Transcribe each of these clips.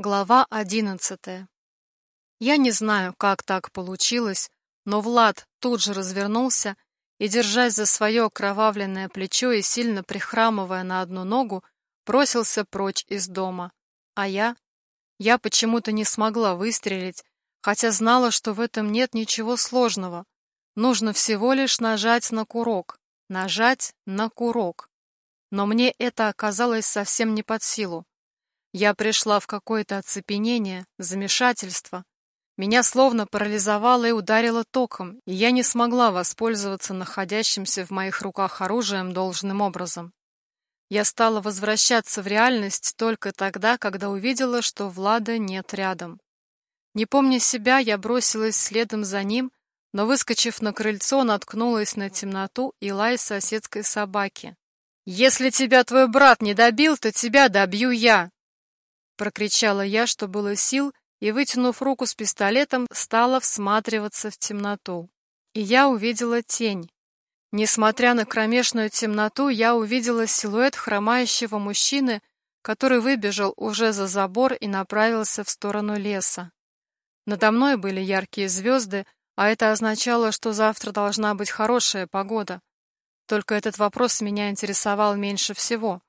Глава одиннадцатая. Я не знаю, как так получилось, но Влад тут же развернулся и, держась за свое окровавленное плечо и сильно прихрамывая на одну ногу, бросился прочь из дома. А я? Я почему-то не смогла выстрелить, хотя знала, что в этом нет ничего сложного. Нужно всего лишь нажать на курок. Нажать на курок. Но мне это оказалось совсем не под силу. Я пришла в какое-то оцепенение, замешательство. Меня словно парализовало и ударило током, и я не смогла воспользоваться находящимся в моих руках оружием должным образом. Я стала возвращаться в реальность только тогда, когда увидела, что Влада нет рядом. Не помня себя, я бросилась следом за ним, но, выскочив на крыльцо, наткнулась на темноту и лай соседской собаки. «Если тебя твой брат не добил, то тебя добью я!» Прокричала я, что было сил, и, вытянув руку с пистолетом, стала всматриваться в темноту. И я увидела тень. Несмотря на кромешную темноту, я увидела силуэт хромающего мужчины, который выбежал уже за забор и направился в сторону леса. Надо мной были яркие звезды, а это означало, что завтра должна быть хорошая погода. Только этот вопрос меня интересовал меньше всего.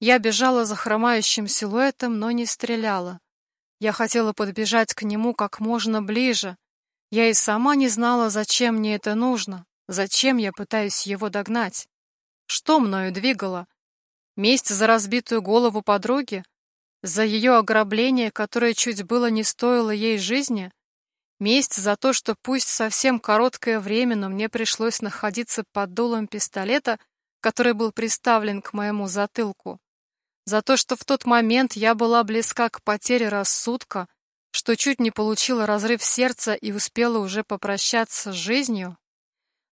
Я бежала за хромающим силуэтом, но не стреляла. Я хотела подбежать к нему как можно ближе. Я и сама не знала, зачем мне это нужно, зачем я пытаюсь его догнать. Что мною двигало? Месть за разбитую голову подруги? За ее ограбление, которое чуть было не стоило ей жизни? Месть за то, что пусть совсем короткое время, но мне пришлось находиться под дулом пистолета, который был приставлен к моему затылку за то, что в тот момент я была близка к потере рассудка, что чуть не получила разрыв сердца и успела уже попрощаться с жизнью,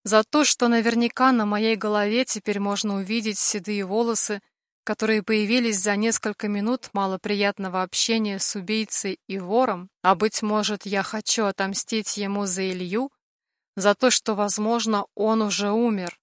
за то, что наверняка на моей голове теперь можно увидеть седые волосы, которые появились за несколько минут малоприятного общения с убийцей и вором, а, быть может, я хочу отомстить ему за Илью, за то, что, возможно, он уже умер.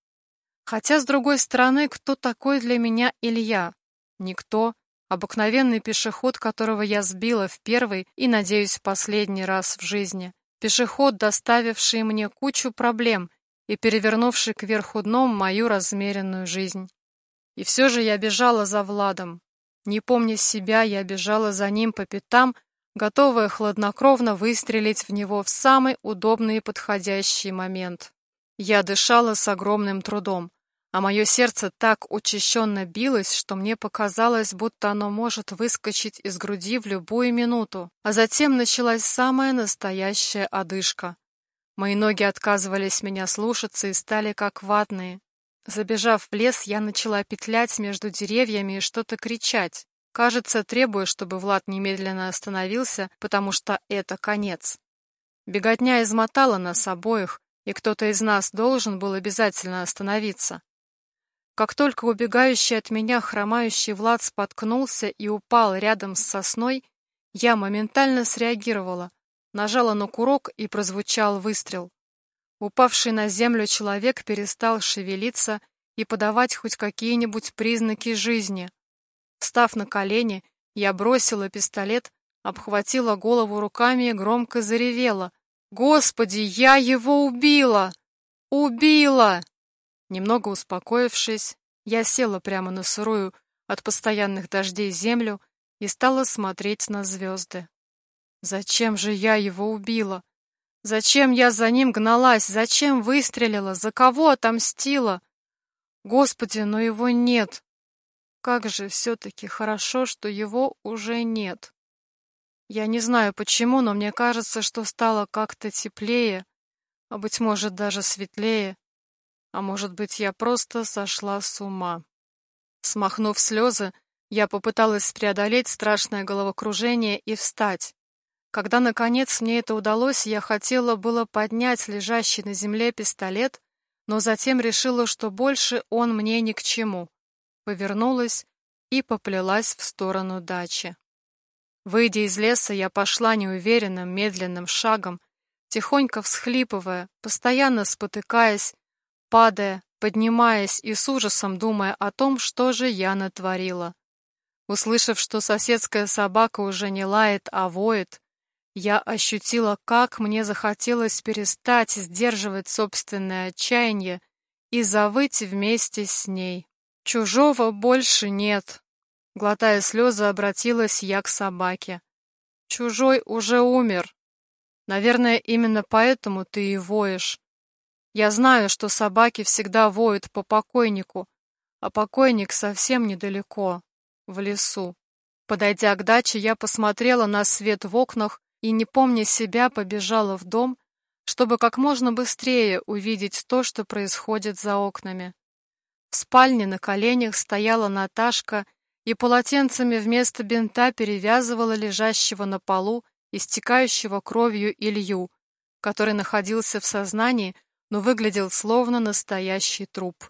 Хотя, с другой стороны, кто такой для меня Илья? Никто. Обыкновенный пешеход, которого я сбила в первый и, надеюсь, в последний раз в жизни. Пешеход, доставивший мне кучу проблем и перевернувший кверху дном мою размеренную жизнь. И все же я бежала за Владом. Не помня себя, я бежала за ним по пятам, готовая хладнокровно выстрелить в него в самый удобный и подходящий момент. Я дышала с огромным трудом а мое сердце так учащенно билось, что мне показалось, будто оно может выскочить из груди в любую минуту. А затем началась самая настоящая одышка. Мои ноги отказывались меня слушаться и стали как ватные. Забежав в лес, я начала петлять между деревьями и что-то кричать. Кажется, требуя, чтобы Влад немедленно остановился, потому что это конец. Беготня измотала нас обоих, и кто-то из нас должен был обязательно остановиться. Как только убегающий от меня хромающий Влад споткнулся и упал рядом с сосной, я моментально среагировала, нажала на курок и прозвучал выстрел. Упавший на землю человек перестал шевелиться и подавать хоть какие-нибудь признаки жизни. Встав на колени, я бросила пистолет, обхватила голову руками и громко заревела. «Господи, я его убила! Убила!» Немного успокоившись, я села прямо на сырую от постоянных дождей землю и стала смотреть на звезды. Зачем же я его убила? Зачем я за ним гналась? Зачем выстрелила? За кого отомстила? Господи, но его нет. Как же все-таки хорошо, что его уже нет. Я не знаю почему, но мне кажется, что стало как-то теплее, а, быть может, даже светлее. А может быть, я просто сошла с ума. Смахнув слезы, я попыталась преодолеть страшное головокружение и встать. Когда, наконец, мне это удалось, я хотела было поднять лежащий на земле пистолет, но затем решила, что больше он мне ни к чему. Повернулась и поплелась в сторону дачи. Выйдя из леса, я пошла неуверенным, медленным шагом, тихонько всхлипывая, постоянно спотыкаясь, падая, поднимаясь и с ужасом думая о том, что же я натворила. Услышав, что соседская собака уже не лает, а воет, я ощутила, как мне захотелось перестать сдерживать собственное отчаяние и завыть вместе с ней. Чужого больше нет. Глотая слезы, обратилась я к собаке. Чужой уже умер. Наверное, именно поэтому ты и воешь. Я знаю, что собаки всегда воют по покойнику, а покойник совсем недалеко, в лесу. Подойдя к даче, я посмотрела на свет в окнах и, не помня себя, побежала в дом, чтобы как можно быстрее увидеть то, что происходит за окнами. В спальне на коленях стояла Наташка и полотенцами вместо бинта перевязывала лежащего на полу истекающего кровью Илью, который находился в сознании, но выглядел словно настоящий труп.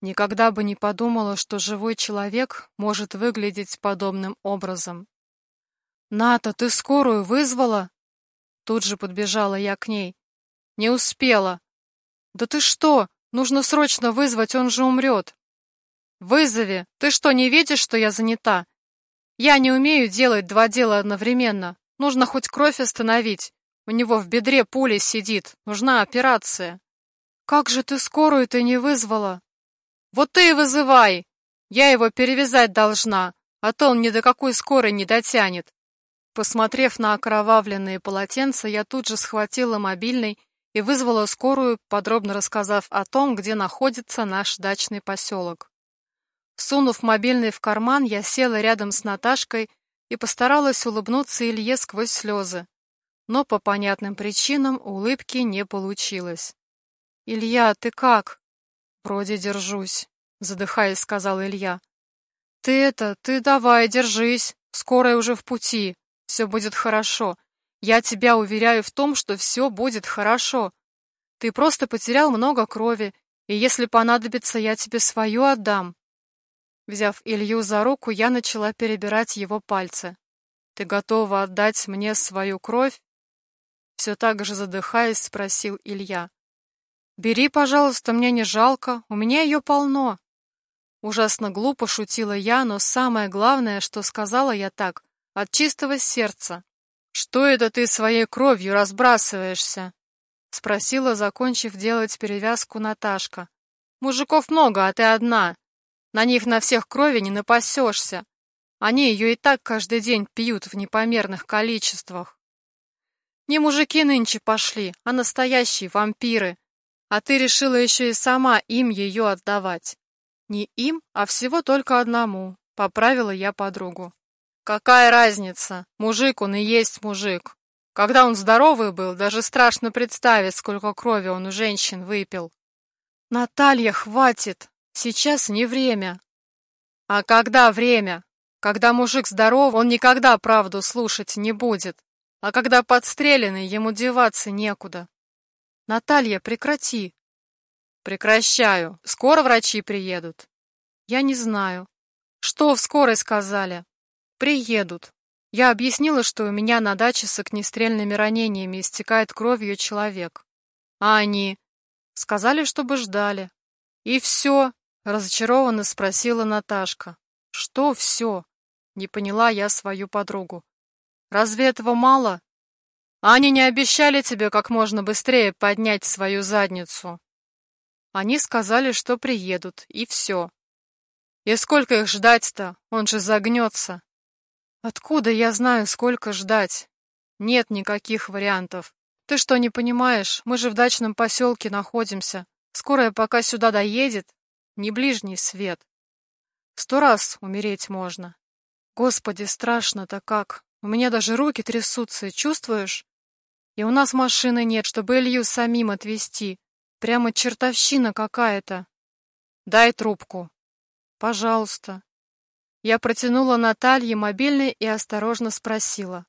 Никогда бы не подумала, что живой человек может выглядеть подобным образом. «Ната, ты скорую вызвала?» Тут же подбежала я к ней. «Не успела». «Да ты что? Нужно срочно вызвать, он же умрет». «Вызови! Ты что, не видишь, что я занята? Я не умею делать два дела одновременно. Нужно хоть кровь остановить. У него в бедре пуля сидит. Нужна операция». «Как же ты скорую-то не вызвала?» «Вот ты и вызывай! Я его перевязать должна, а то он ни до какой скорой не дотянет». Посмотрев на окровавленные полотенца, я тут же схватила мобильный и вызвала скорую, подробно рассказав о том, где находится наш дачный поселок. Сунув мобильный в карман, я села рядом с Наташкой и постаралась улыбнуться Илье сквозь слезы. Но по понятным причинам улыбки не получилось. «Илья, ты как?» «Вроде держусь», — задыхаясь, сказал Илья. «Ты это, ты давай, держись, скорая уже в пути, все будет хорошо. Я тебя уверяю в том, что все будет хорошо. Ты просто потерял много крови, и если понадобится, я тебе свою отдам». Взяв Илью за руку, я начала перебирать его пальцы. «Ты готова отдать мне свою кровь?» Все так же задыхаясь, спросил Илья. «Бери, пожалуйста, мне не жалко, у меня ее полно». Ужасно глупо шутила я, но самое главное, что сказала я так, от чистого сердца. «Что это ты своей кровью разбрасываешься?» Спросила, закончив делать перевязку Наташка. «Мужиков много, а ты одна. На них на всех крови не напасешься. Они ее и так каждый день пьют в непомерных количествах. Не мужики нынче пошли, а настоящие вампиры. А ты решила еще и сама им ее отдавать. Не им, а всего только одному, поправила я подругу. Какая разница? Мужик он и есть мужик. Когда он здоровый был, даже страшно представить, сколько крови он у женщин выпил. Наталья, хватит! Сейчас не время. А когда время? Когда мужик здоров, он никогда правду слушать не будет. А когда подстреленный, ему деваться некуда. Наталья, прекрати. Прекращаю. Скоро врачи приедут. Я не знаю. Что в скорой сказали? Приедут. Я объяснила, что у меня на даче с огнестрельными ранениями истекает кровью человек. А они? Сказали, чтобы ждали. И все. Разочарованно спросила Наташка. Что все? Не поняла я свою подругу. Разве этого мало? Они не обещали тебе как можно быстрее поднять свою задницу. Они сказали, что приедут, и все. И сколько их ждать-то? Он же загнется. Откуда я знаю, сколько ждать? Нет никаких вариантов. Ты что, не понимаешь? Мы же в дачном поселке находимся. Скорая пока сюда доедет, не ближний свет. Сто раз умереть можно. Господи, страшно-то как. У меня даже руки трясутся, чувствуешь? И у нас машины нет, чтобы Илью самим отвезти. Прямо чертовщина какая-то. Дай трубку. Пожалуйста. Я протянула Наталье мобильный и осторожно спросила.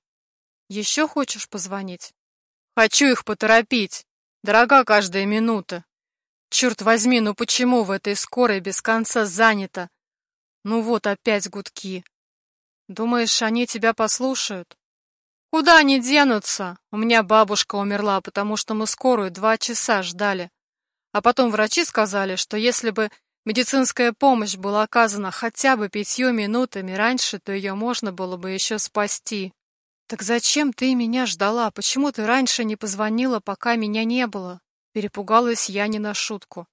Еще хочешь позвонить? Хочу их поторопить. Дорога каждая минута. Черт возьми, ну почему в этой скорой без конца занято? Ну вот опять гудки. Думаешь, они тебя послушают? Куда они денутся? У меня бабушка умерла, потому что мы скорую два часа ждали. А потом врачи сказали, что если бы медицинская помощь была оказана хотя бы пятью минутами раньше, то ее можно было бы еще спасти. Так зачем ты меня ждала? Почему ты раньше не позвонила, пока меня не было? Перепугалась я не на шутку.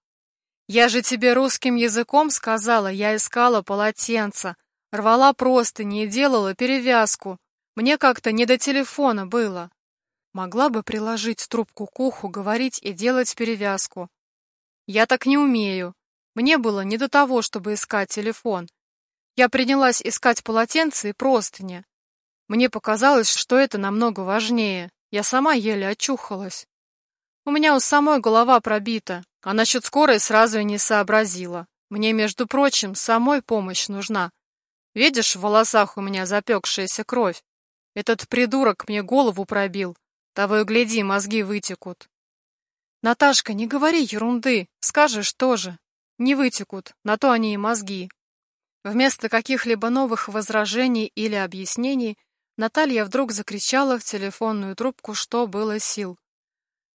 Я же тебе русским языком сказала, я искала полотенце, рвала простыни и делала перевязку. Мне как-то не до телефона было. Могла бы приложить трубку к уху, говорить и делать перевязку. Я так не умею. Мне было не до того, чтобы искать телефон. Я принялась искать полотенце и простыни. Мне показалось, что это намного важнее. Я сама еле очухалась. У меня у самой голова пробита, а насчет скорой сразу и не сообразила. Мне, между прочим, самой помощь нужна. Видишь, в волосах у меня запекшаяся кровь. Этот придурок мне голову пробил. Того и гляди, мозги вытекут. Наташка, не говори ерунды, скажешь тоже. Не вытекут, на то они и мозги. Вместо каких-либо новых возражений или объяснений Наталья вдруг закричала в телефонную трубку, что было сил.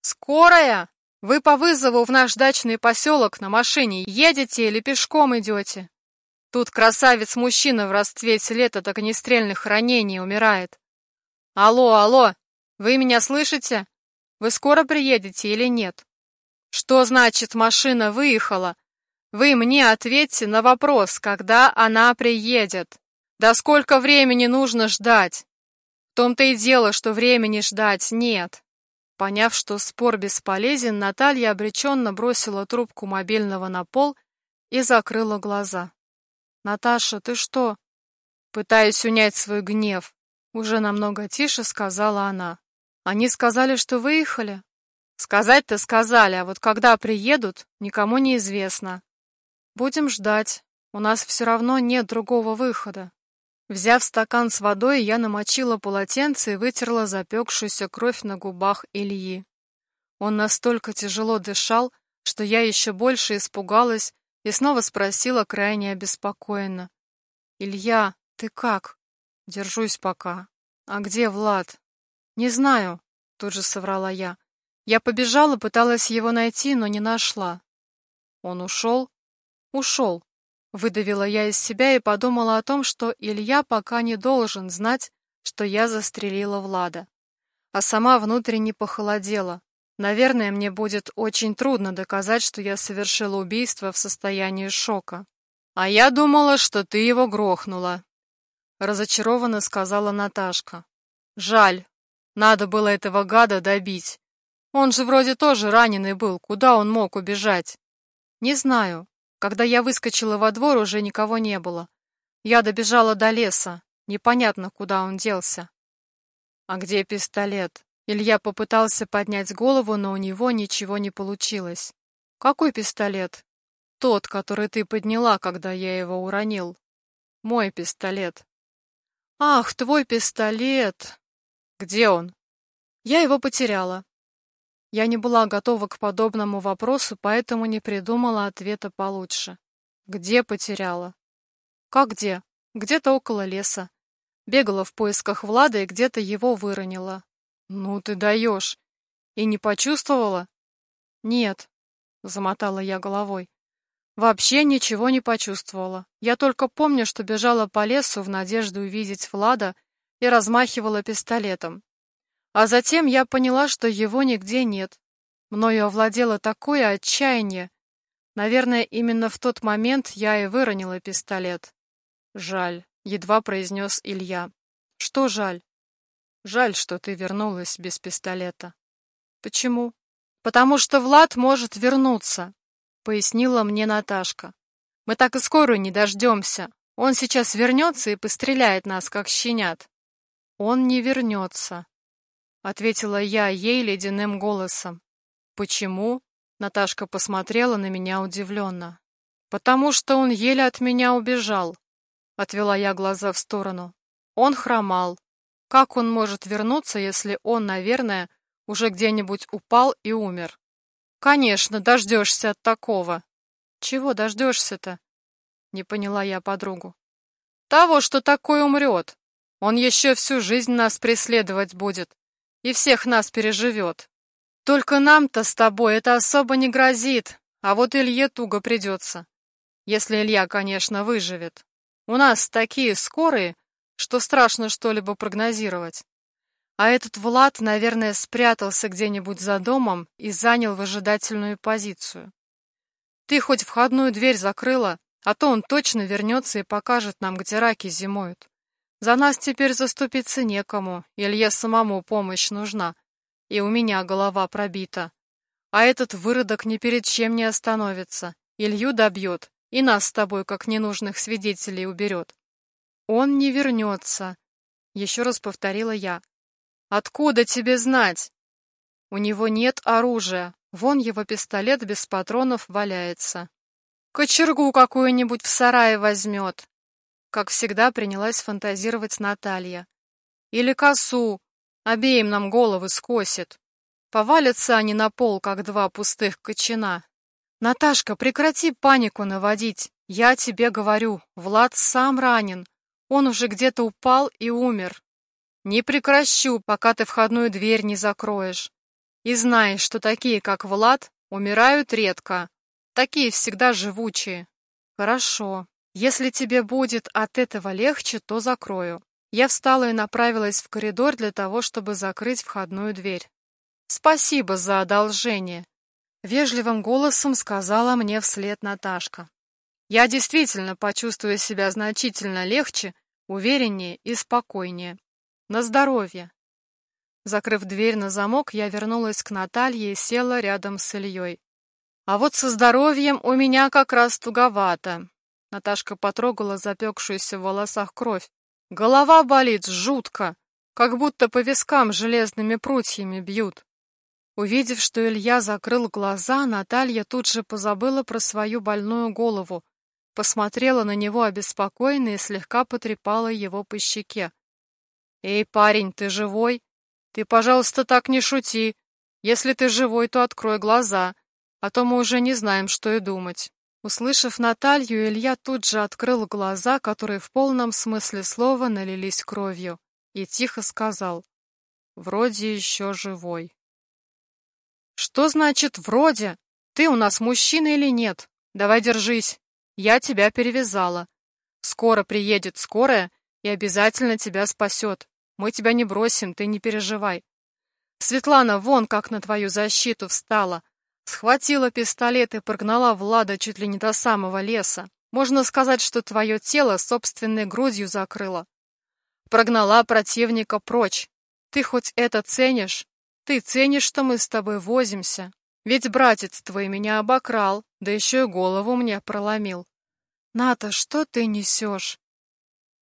«Скорая! Вы по вызову в наш дачный поселок на машине едете или пешком идете? Тут красавец-мужчина в расцвете лет от огнестрельных ранений умирает. Алло, алло, вы меня слышите? Вы скоро приедете или нет? Что значит машина выехала? Вы мне ответьте на вопрос, когда она приедет. Да сколько времени нужно ждать? В том-то и дело, что времени ждать нет. Поняв, что спор бесполезен, Наталья обреченно бросила трубку мобильного на пол и закрыла глаза. «Наташа, ты что?» Пытаясь унять свой гнев, уже намного тише сказала она. «Они сказали, что выехали?» «Сказать-то сказали, а вот когда приедут, никому не известно. Будем ждать, у нас все равно нет другого выхода». Взяв стакан с водой, я намочила полотенце и вытерла запекшуюся кровь на губах Ильи. Он настолько тяжело дышал, что я еще больше испугалась и снова спросила крайне обеспокоенно. «Илья, ты как?» «Держусь пока». «А где Влад?» «Не знаю», — тут же соврала я. Я побежала, пыталась его найти, но не нашла. «Он ушел?» «Ушел», Выдавила я из себя и подумала о том, что Илья пока не должен знать, что я застрелила Влада. А сама внутренне похолодела. Наверное, мне будет очень трудно доказать, что я совершила убийство в состоянии шока. А я думала, что ты его грохнула. Разочарованно сказала Наташка. Жаль. Надо было этого гада добить. Он же вроде тоже раненый был. Куда он мог убежать? Не знаю. Когда я выскочила во двор, уже никого не было. Я добежала до леса. Непонятно, куда он делся. А где пистолет? Илья попытался поднять голову, но у него ничего не получилось. Какой пистолет? Тот, который ты подняла, когда я его уронил. Мой пистолет. Ах, твой пистолет. Где он? Я его потеряла. Я не была готова к подобному вопросу, поэтому не придумала ответа получше. Где потеряла? Как где? Где-то около леса. Бегала в поисках Влада и где-то его выронила. Ну ты даешь. И не почувствовала? Нет, замотала я головой. Вообще ничего не почувствовала. Я только помню, что бежала по лесу в надежде увидеть Влада и размахивала пистолетом. А затем я поняла, что его нигде нет. Мною овладело такое отчаяние. Наверное, именно в тот момент я и выронила пистолет. Жаль, едва произнес Илья. Что жаль? Жаль, что ты вернулась без пистолета. Почему? Потому что Влад может вернуться, пояснила мне Наташка. Мы так и скоро не дождемся. Он сейчас вернется и постреляет нас, как щенят. Он не вернется, ответила я ей ледяным голосом. Почему? Наташка посмотрела на меня удивленно. Потому что он еле от меня убежал. Отвела я глаза в сторону. Он хромал. Как он может вернуться, если он, наверное, уже где-нибудь упал и умер? Конечно, дождешься от такого. Чего дождешься-то? Не поняла я подругу. Того, что такой умрет. Он еще всю жизнь нас преследовать будет и всех нас переживет. Только нам-то с тобой это особо не грозит, а вот Илье туго придется. Если Илья, конечно, выживет. У нас такие скорые, что страшно что-либо прогнозировать. А этот Влад, наверное, спрятался где-нибудь за домом и занял выжидательную позицию. Ты хоть входную дверь закрыла, а то он точно вернется и покажет нам, где раки зимуют. За нас теперь заступиться некому, Илье самому помощь нужна, и у меня голова пробита. А этот выродок ни перед чем не остановится, Илью добьет и нас с тобой, как ненужных свидетелей, уберет. Он не вернется, еще раз повторила я. Откуда тебе знать? У него нет оружия, вон его пистолет без патронов валяется. Кочергу какую-нибудь в сарае возьмет. Как всегда принялась фантазировать Наталья. Или косу. Обеим нам головы скосит. Повалятся они на пол, как два пустых кочана. Наташка, прекрати панику наводить. Я тебе говорю, Влад сам ранен. Он уже где-то упал и умер. Не прекращу, пока ты входную дверь не закроешь. И знай, что такие, как Влад, умирают редко. Такие всегда живучие. Хорошо. Если тебе будет от этого легче, то закрою. Я встала и направилась в коридор для того, чтобы закрыть входную дверь. Спасибо за одолжение. Вежливым голосом сказала мне вслед Наташка. Я действительно почувствую себя значительно легче, увереннее и спокойнее. На здоровье. Закрыв дверь на замок, я вернулась к Наталье и села рядом с Ильей. А вот со здоровьем у меня как раз туговато. Наташка потрогала запекшуюся в волосах кровь. Голова болит жутко, как будто по вискам железными прутьями бьют. Увидев, что Илья закрыл глаза, Наталья тут же позабыла про свою больную голову, посмотрела на него обеспокоенно и слегка потрепала его по щеке. «Эй, парень, ты живой? Ты, пожалуйста, так не шути. Если ты живой, то открой глаза а то мы уже не знаем, что и думать. Услышав Наталью, Илья тут же открыл глаза, которые в полном смысле слова налились кровью, и тихо сказал «Вроде еще живой». «Что значит «вроде»? Ты у нас мужчина или нет? Давай держись. Я тебя перевязала. Скоро приедет скорая и обязательно тебя спасет. Мы тебя не бросим, ты не переживай. Светлана вон как на твою защиту встала, Схватила пистолет и прогнала Влада чуть ли не до самого леса. Можно сказать, что твое тело собственной грудью закрыло. Прогнала противника прочь. Ты хоть это ценишь? Ты ценишь, что мы с тобой возимся? Ведь братец твой меня обокрал, да еще и голову мне проломил. Ната, что ты несешь?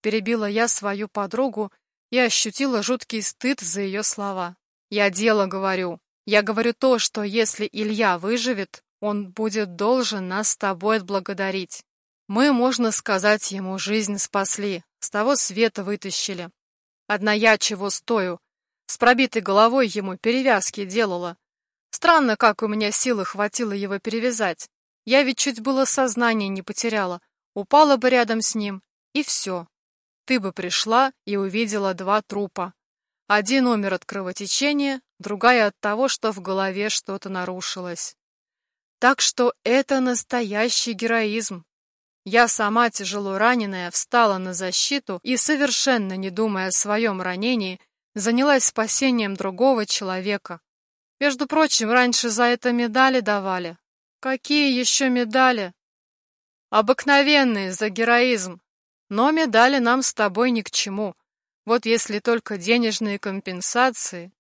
Перебила я свою подругу и ощутила жуткий стыд за ее слова. Я дело говорю. Я говорю то, что если Илья выживет, он будет должен нас с тобой отблагодарить. Мы, можно сказать, ему жизнь спасли, с того света вытащили. Одна я чего стою, с пробитой головой ему перевязки делала. Странно, как у меня силы хватило его перевязать. Я ведь чуть было сознание не потеряла, упала бы рядом с ним, и все. Ты бы пришла и увидела два трупа. Один умер от кровотечения, другая от того, что в голове что-то нарушилось. Так что это настоящий героизм. Я сама, тяжело раненая, встала на защиту и, совершенно не думая о своем ранении, занялась спасением другого человека. Между прочим, раньше за это медали давали. Какие еще медали? Обыкновенные за героизм. Но медали нам с тобой ни к чему. Вот если только денежные компенсации,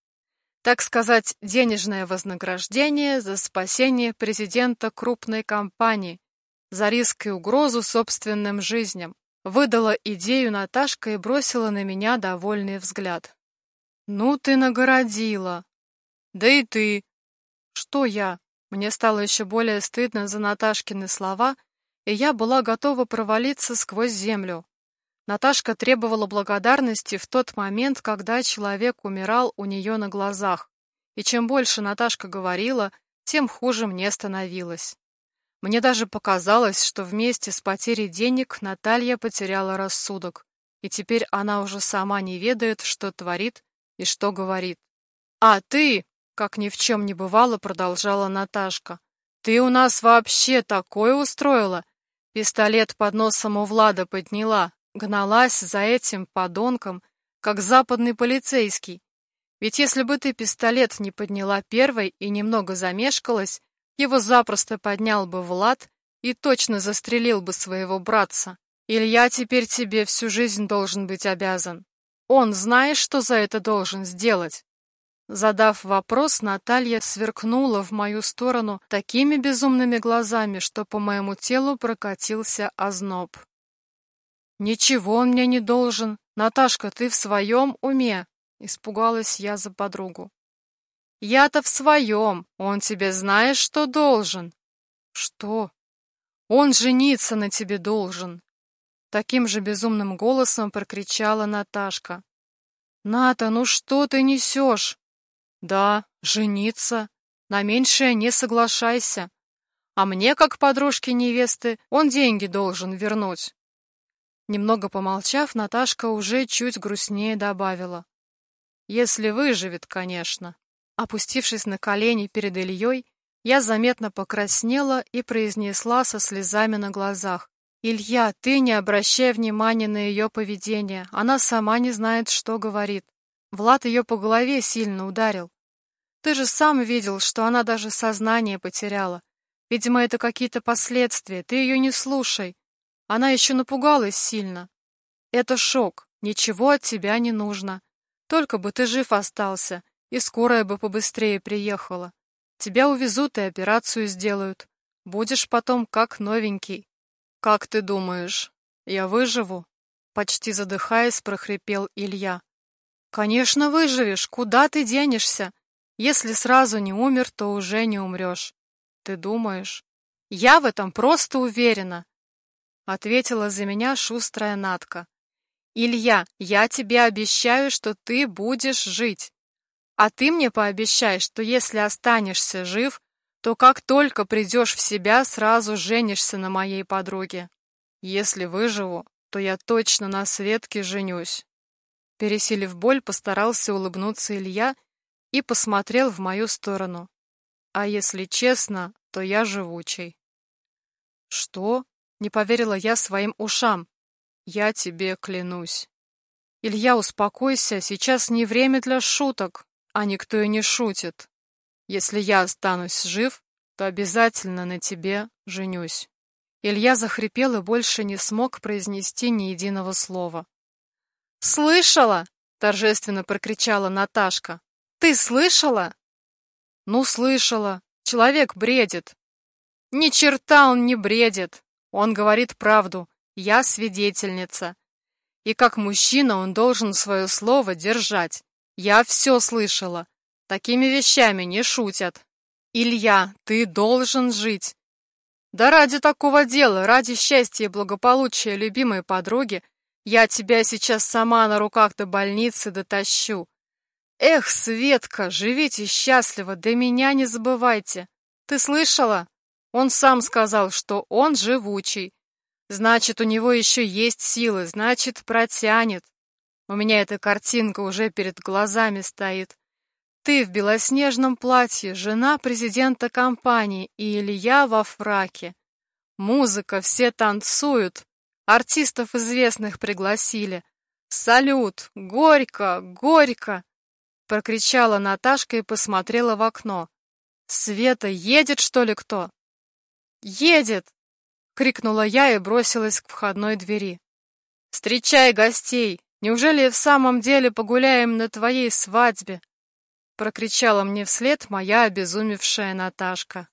так сказать, денежное вознаграждение за спасение президента крупной компании, за риск и угрозу собственным жизням. Выдала идею Наташка и бросила на меня довольный взгляд. «Ну ты нагородила!» «Да и ты!» «Что я?» Мне стало еще более стыдно за Наташкины слова, и я была готова провалиться сквозь землю. Наташка требовала благодарности в тот момент, когда человек умирал у нее на глазах. И чем больше Наташка говорила, тем хуже мне становилось. Мне даже показалось, что вместе с потерей денег Наталья потеряла рассудок, и теперь она уже сама не ведает, что творит и что говорит. «А ты, как ни в чем не бывало, продолжала Наташка, ты у нас вообще такое устроила? Пистолет под носом у Влада подняла, гналась за этим подонком, как западный полицейский. Ведь если бы ты пистолет не подняла первой и немного замешкалась, его запросто поднял бы Влад и точно застрелил бы своего братца. Илья теперь тебе всю жизнь должен быть обязан. Он знаешь, что за это должен сделать? Задав вопрос, Наталья сверкнула в мою сторону такими безумными глазами, что по моему телу прокатился озноб. «Ничего он мне не должен. Наташка, ты в своем уме?» Испугалась я за подругу. «Я-то в своем. Он тебе знаешь, что должен?» «Что?» «Он жениться на тебе должен!» Таким же безумным голосом прокричала Наташка. «Ната, ну что ты несешь?» «Да, жениться. На меньшее не соглашайся. А мне, как подружке невесты, он деньги должен вернуть». Немного помолчав, Наташка уже чуть грустнее добавила. Если выживет, конечно. Опустившись на колени перед Ильей, я заметно покраснела и произнесла со слезами на глазах. «Илья, ты не обращай внимания на ее поведение. Она сама не знает, что говорит. Влад ее по голове сильно ударил. Ты же сам видел, что она даже сознание потеряла. Видимо, это какие-то последствия. Ты ее не слушай. Она еще напугалась сильно. Это шок. Ничего от тебя не нужно. Только бы ты жив остался, и скорая бы побыстрее приехала. Тебя увезут и операцию сделают. Будешь потом как новенький. Как ты думаешь, я выживу? Почти задыхаясь, прохрипел Илья. Конечно, выживешь. Куда ты денешься? Если сразу не умер, то уже не умрешь. Ты думаешь? Я в этом просто уверена. Ответила за меня шустрая Натка. Илья, я тебе обещаю, что ты будешь жить. А ты мне пообещай, что если останешься жив, то как только придешь в себя, сразу женишься на моей подруге. Если выживу, то я точно на Светке женюсь. Пересилив боль, постарался улыбнуться Илья и посмотрел в мою сторону. А если честно, то я живучий. Что? Не поверила я своим ушам. Я тебе клянусь. Илья, успокойся, сейчас не время для шуток, а никто и не шутит. Если я останусь жив, то обязательно на тебе женюсь. Илья захрипел и больше не смог произнести ни единого слова. «Слышала?» — торжественно прокричала Наташка. «Ты слышала?» «Ну, слышала. Человек бредит». «Ни черта он не бредит. Он говорит правду. Я свидетельница. И как мужчина он должен свое слово держать. Я все слышала. Такими вещами не шутят. Илья, ты должен жить. Да ради такого дела, ради счастья и благополучия любимой подруги, я тебя сейчас сама на руках до больницы дотащу. Эх, Светка, живите счастливо, да меня не забывайте. Ты слышала? Он сам сказал, что он живучий. Значит, у него еще есть силы, значит, протянет. У меня эта картинка уже перед глазами стоит. Ты в белоснежном платье, жена президента компании, и Илья во фраке. Музыка, все танцуют. Артистов известных пригласили. «Салют! Горько! Горько!» Прокричала Наташка и посмотрела в окно. «Света, едет, что ли, кто?» «Едет!» — крикнула я и бросилась к входной двери. «Встречай гостей! Неужели в самом деле погуляем на твоей свадьбе?» — прокричала мне вслед моя обезумевшая Наташка.